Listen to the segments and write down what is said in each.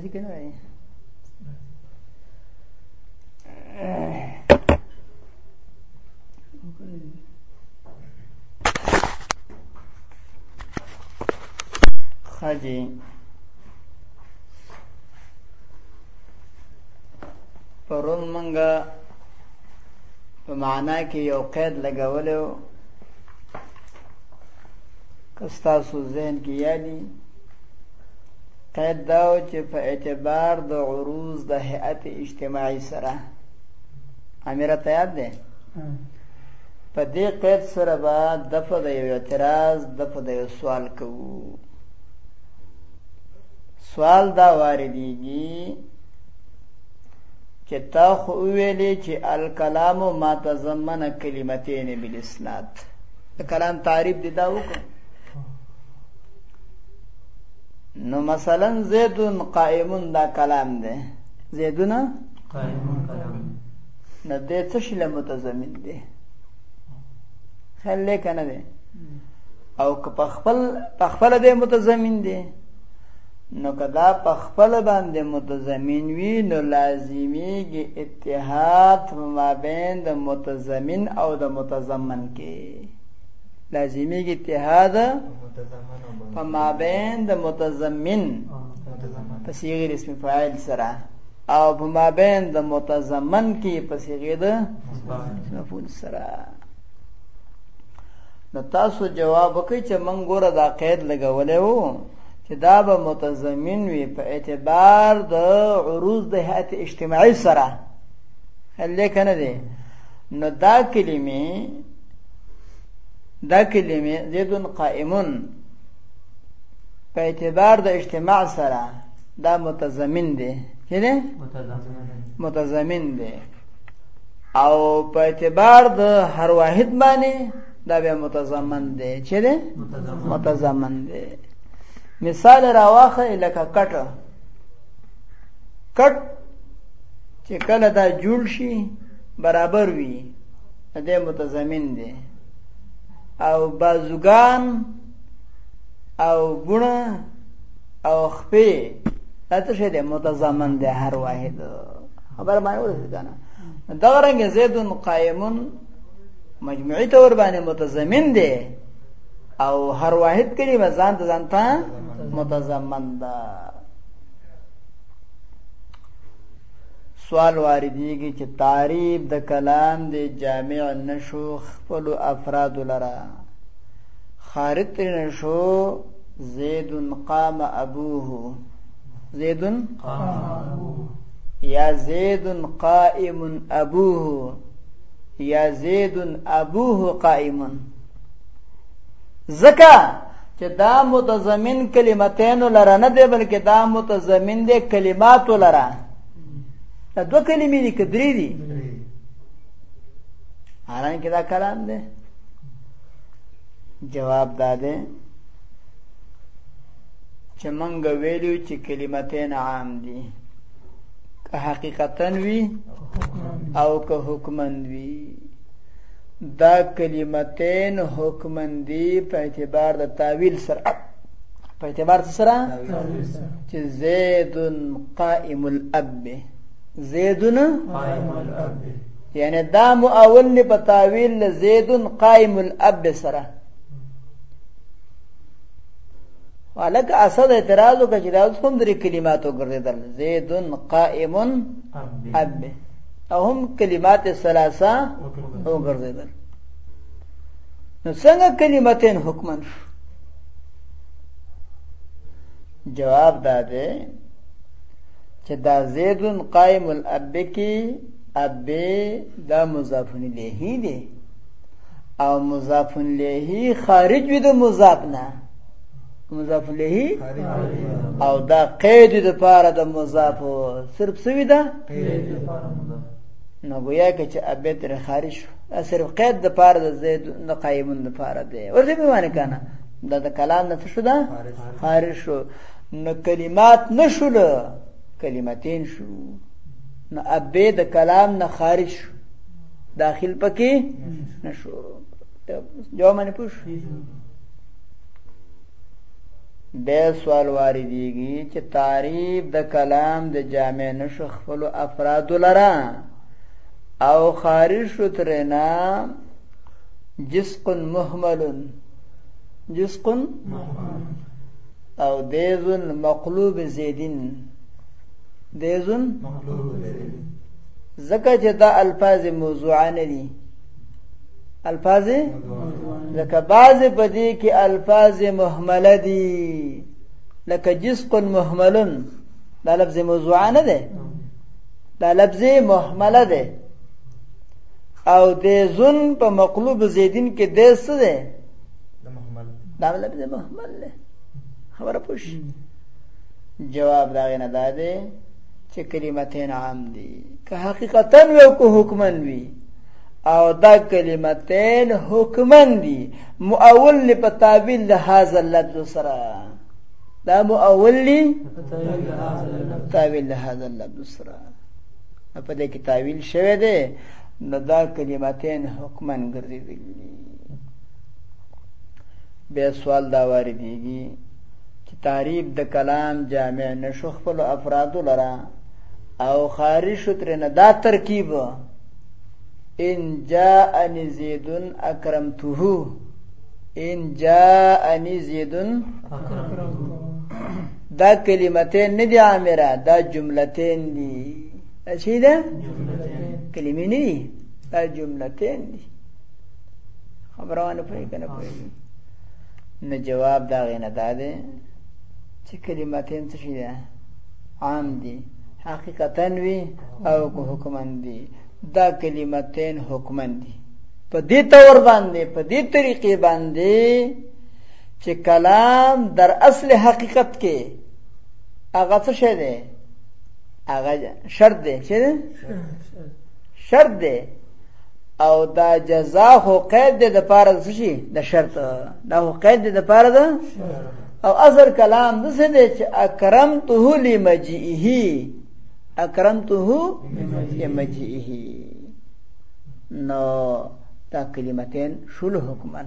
راځي کنه راځي خاجي پرون منګه په معنا کې یو قید لګولیو که ستاسو ذهن کې یادي قید دا و چې په اعتبار د عروض د هیئت اجتماعي سره امیره ته یاد دی په دې قید سره به دفع د یو اعتراض دفع د یو سوال کوو سوال دا واردېږي چې تا خو ویلې چې الکلام ما تضمن کلمتین بالاسناد د کلام تعریف دی دا وکړه نو مثلا زیدون قائمون دا کلام دی زیدون قائمون کلام نه دې څه شي له متضمن دی خل کنه دی او که په خپل په خپل دې متضمن دی نو که دا په خپل باندې متضمن وي نو لازمیږي اتحاد په مابین د متضمن او د متضمن کې لازمیږي اتحاد په مابین د متضمن په صيغه اسم فاعل سره او په مابین د متضمن کې په صيغه د مفعول سره نو تاسو جواب وکړئ چې موږ ګوره دا قید لګولې وو چې دا به متضمن وي په اعتبار د عروض د هيئت اجتماعي سره هلې کنه دي نو دا کلمې دا کلمې زید قائمون په اعتبار د اجتماع سره دا متضمن دي چې متضمن دي او په اعتبار د هر واحد باندې دا به متضمن دی چې ده متضمن دی مثال راواخه لکه کټ کټ چې کله دا جوړ شي برابر وي دې متضمن دی او بازوګان او ګونه او خپې دا څه شی دی متضمن دی هر واحد خبر باندې ورسې کنه دغه رنګ زید قائم مجموعي تور باندې متضمن دی او هر واحد کلمه ځان ته ځان ته متضمن ده سوال واردېږي چې تعریب د کلام د جامع نشو خپلو افرادو لره خارج ترنه شو زید قام ابوه زید یا زید قائم ابوه یا زید ابوه قائم زکا چې دا متضمن کلمتین لره نه دی بلکې دا متضمن دی کلمات لره دا دوه کلمې دي که درې دي حالانکه دا کلام دی جواب دا دی چې مونږ ویلو چې کلمتین عام دي که حقیقتا وي او که حکما وي دا کلمتین حکما دي په اعتبار د تعویل سره په اعتبار سره چې زید قائم الاب زیدن قائم الاب یعنی دا مؤول دی په تاویل له زید قائم الاب سره ولکه اسد اعتراض وکړ چې دا اوس کوم درې کلمات وګرځیدل زید قائم اب او هم کلمات ثلاثه وګرځیدل نو څنګه کلمتین حکمن شو جواب دا دی چې دا زید قائم الاب کې اب دا مضاف الیه دی او مضاف الیه خارج وي د مضاف نه مضاف الیه او دا قید د پاره د مضاف صرف سوي دا قید د پاره مضاف نو گویا کې چې ابه تر خارج شو صرف قید د پاره د زید د قائمون د پاره دی ورته به معنی کنه دا د کلام نه څه شو دا خارج شو نو کلمات نشول کلمتین شو نو ابه د کلام نه خارج شو داخل پکې نشو جواب باندې پوښ به سوال واردېږي چې تعریف د کلام د جامع نشو خپل افراد لره او خارج شو ترنا جسق مهمل جزء او دیز مقلوب زیدین دیز مقلوب زیدین زکه چې دا الفاظ موضوعه نه دي الفاظ لکه بعض په دې کې الفاظ مهمله دي لکه جسق مهملن دا لفظ موضوعه نه ده دا لفظ مهمله ده او د زن په مقلوب زیدین کې د څه ده د محمل دا مطلب د محمل ده خبره پوښ جواب دا نه ده ده چې کلمتین عام دي که حقیقتا وي او که حکما وي او دا کلمتین حکما دي مؤول په تعبیر د هاذا اللفظ سره دا مؤول لي تعبیر د هاذا اللفظ سره په دې کې تعویل شوی دی نو دا کلمتین حکما ګرځېدلي دي بیا سوال دا واردېږي چې تعریب د کلام جامع نشو خپلو افرادو لره او خارج شو ترېنه دا ترکیب ان جاءني زید اکرمته ان جاءني زید اکرمته دا کلمتین نه دي عامره دا جملتین دي دا شي ده کلمې نه دي دا جملتين دي خبره ونه پوهې کنه پوهې نو جواب دا غینه دا ده چې کلمتين څه شي ده عام دي حقیقتا وي او کو حکمن دي دا کلمتين حکمن دي په دې تور باندې په دې طریقې باندې چې کلام در اصل حقیقت کې هغه څه شی دی هغه شرط دی چې شرط دی او دا جزا خو قید دی د پاره څه شي د شرط دا خو قید دی د پاره ده او اصل کلام د څه دی چې اکرمته لمجیه اکرمته لمجیه نو دا کلمتين شول حکمن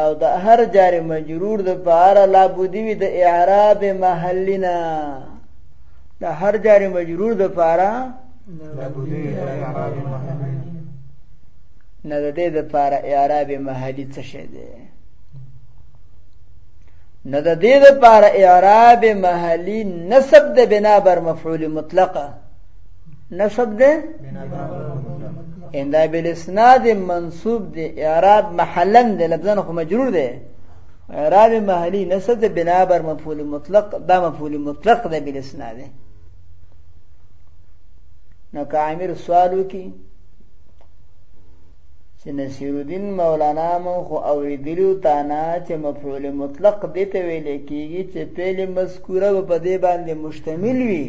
او د هر جار مجرور د پاره لا بودی وی د اعراب محلنا د هر جار مجرور د پاره لا بودی وی د اعراب محلنا نه د دې د پاره اعراب محلی څه شی دی نه د دې د پاره اعراب محلی نسب د بنا بر مفعول مطلقه نسب ده ان دا بل اسناد منصوب دی اعراب محلا دی لفظن خو مجرور دی اعراب محلی نسب دی بنا بر مفعول مطلق دا مفعول مطلق دی بل اسناد دی نو که عامر سوال وکړي چې نصیر الدین مولانا مو خو اوریدلو تا نه چې مفعول مطلق دې ته ویل کېږي چې فعل مذکوره په دې باندې مشتمل وي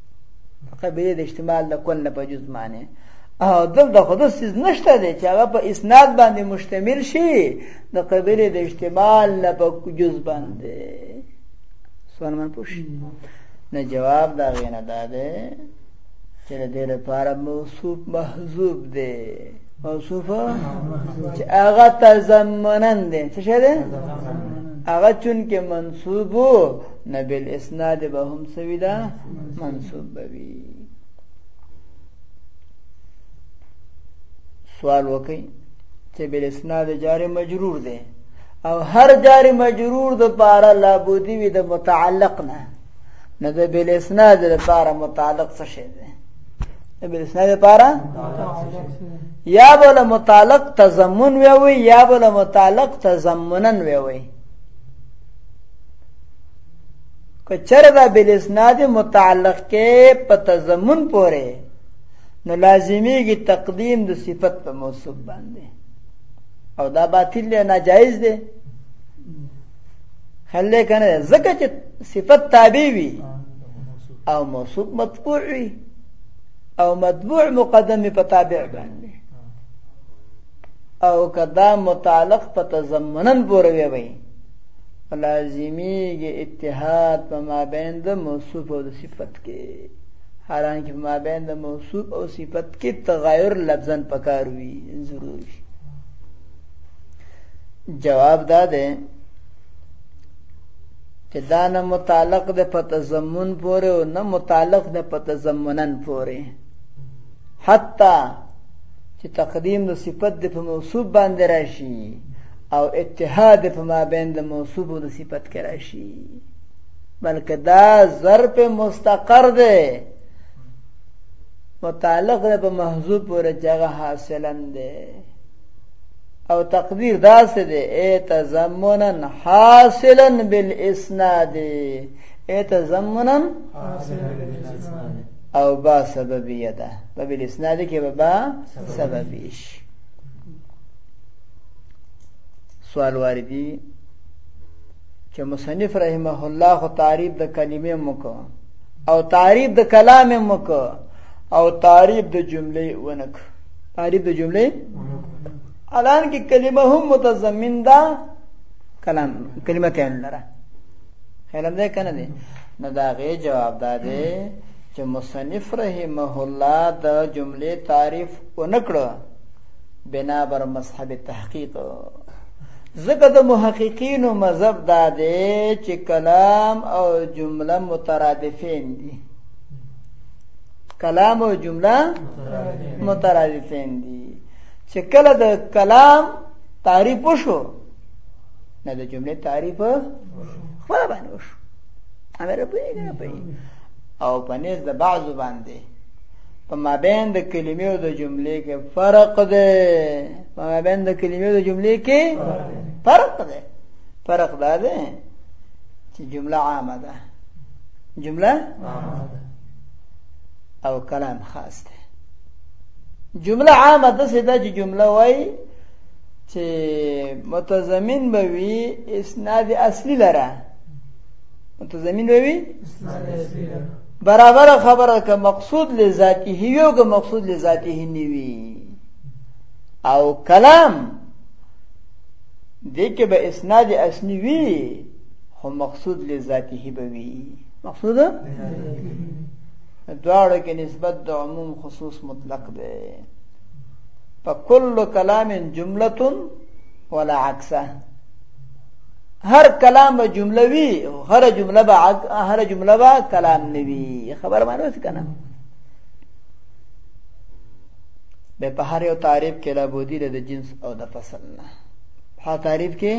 قبیله د احتمال د کل نه په جز معنی او دلته خو د سیز نشته دی چې هغه په اسناد باندې مشتمل شي د قبیله د احتمال نه په جز باندې سوال من پوښ نه جواب دا غینه دا دی چې د دې لپاره موصوف محذوب دی موصوف چې هغه تضمنن دی څه شه دی هغه چون کې منصوب نه بالاسناد به هم څه وي دا منصوب به وي سوال وکړئ چې بالاسناد جار مجرور دی او هر جار مجرور د پاره لابودی وي د متعلق نه نه د بالاسناد لپاره متعلق څه شي دی د بالاسناد لپاره یا بل متعلق تضمن وی وی یا بل متعلق تضمنن وی وی که چر دا بل اسناد متعلق کې په تضمن پورې نو لازمیږي تقدیم د صفت په موصوف باندې او دا باطل دی ناجایز دی خلې کنه ځکه چې صفت تابع وي او موصوف متبوع وي او متبوع مقدم په تابع باندې او که دا متعلق په تضمنن پورې وی وی لازمیږي اتحاد په مابین د موصوف او د صفت کې حالانکه په مابین د موصوف او صفت کې تغایر لفظا پکار وي ضرور شي جواب دا ده چې دا نه متعلق ده په تضمن پورې او نه متعلق ده په تضمنن پورې حتی چې تقدیم د صفت د په موصوب باندې راشي او اتحاد په مابین د موصوب او د صفت کې راشي بلکې دا ظرف مستقر دی متعلق دی په محذوب پورې چې هغه حاصلا دی او تقدیر داسې دی ای تضمنا حاصلا بالاسناد يتضمنا او با سببیه ده په بل اسناد کې به با سببیش سوال واردی چې مصنف رحمه الله خو تعریف د کلمې مکو او تعریف د کلام مکو او تعریف د جملې ونک تعریف د جملې الان کې کلمه هم متضمن ده کلام کلمه کین لره علم ده کنه دي نو دا غي جواب دا دی چې مصنف رحمه الله د جملې تعریف ونکړو بنا بر مذهب تحقیق ځکه د محققینو مذهب دا دی چې کلام او جمله مترادفین دي کلام او جمله مترادفین دي چې کله د کلام تعریف وشو نه د جملې تعریف خپل باندې وشو امر په نه په او په نس د بعضو باندې په مابین د کلمې او د جملې کې فرق دی په مابین د کلمې او د جملې کې فرق دی فرق دا دی چې جمله عامه ده جمله عامه ده او کلام خاص دی جمله عامه ده چې دا چې جمله وایي چې متضمن به وي اسناد اصلي لره متضمن به وي برابر خبره که مقصود لذاته یو که مقصود لذاته نیوي او کلام دې کې به اسناد اصلي وي خو مقصود لذاته به وي مقصود دواړو کې نسبت د عموم خصوص مطلق دی فکل کلام جمله ولا عکسه هر کلام به جمله وي هر جمله به هر جمله به کلام نه وي خبر مانو څه کنه به په هر یو تعریف کې لا بودی د جنس او د فصل نه په تعریف کې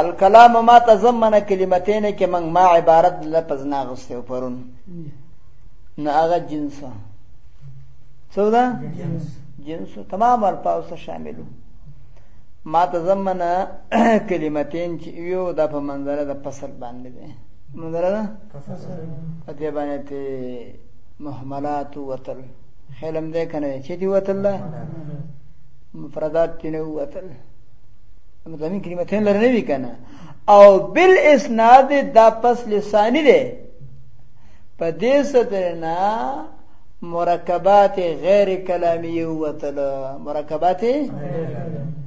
الکلام ما تضمن کلمتین کې من ما عبارت لفظ نه غوسته پرون نه هغه جنسه څو ده جنس تمام الفاظ ته شاملو ما تزمنه کلمتين چې یو د په منظره د فصل باندې ده منظره ده فصل په دې باندې ته مهملات وتل خیلم دې کنه چې دی وتل ده مفردات تینه وتل مدامین کلمتین لرنه وی کنه او بالاسناد دا پس لسانی ده په دې سطرنا مرکبات غیر کلامی وتل مرکبات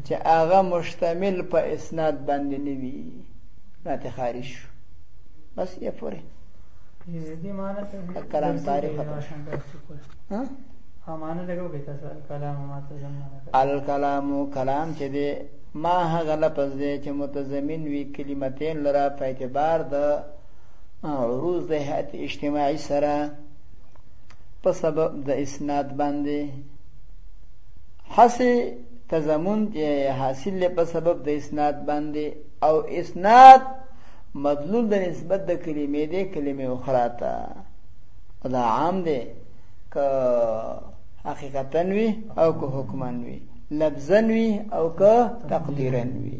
چې هغه مشتمل په اسناد باندې نه وي راته خارج شو بس یې پوره کلام تاریخ ها امانه لګو به تاسو کلام ما ته زمانه الکلام کلام چې دی ما هغه لفظ دی چې متضمن وی کلمتین لرا په اعتبار د عروض د هيئت اجتماعي سره په سبب د اسناد باندې حسي تضمن یې حاصل له په سبب د اسناد باندې او اسناد مدلول د نسبت د کلمې دی کلمې اخرى ته دا عام دی که حقیقتا وي او که حکما وي لفظا وي او که تقدیرا وي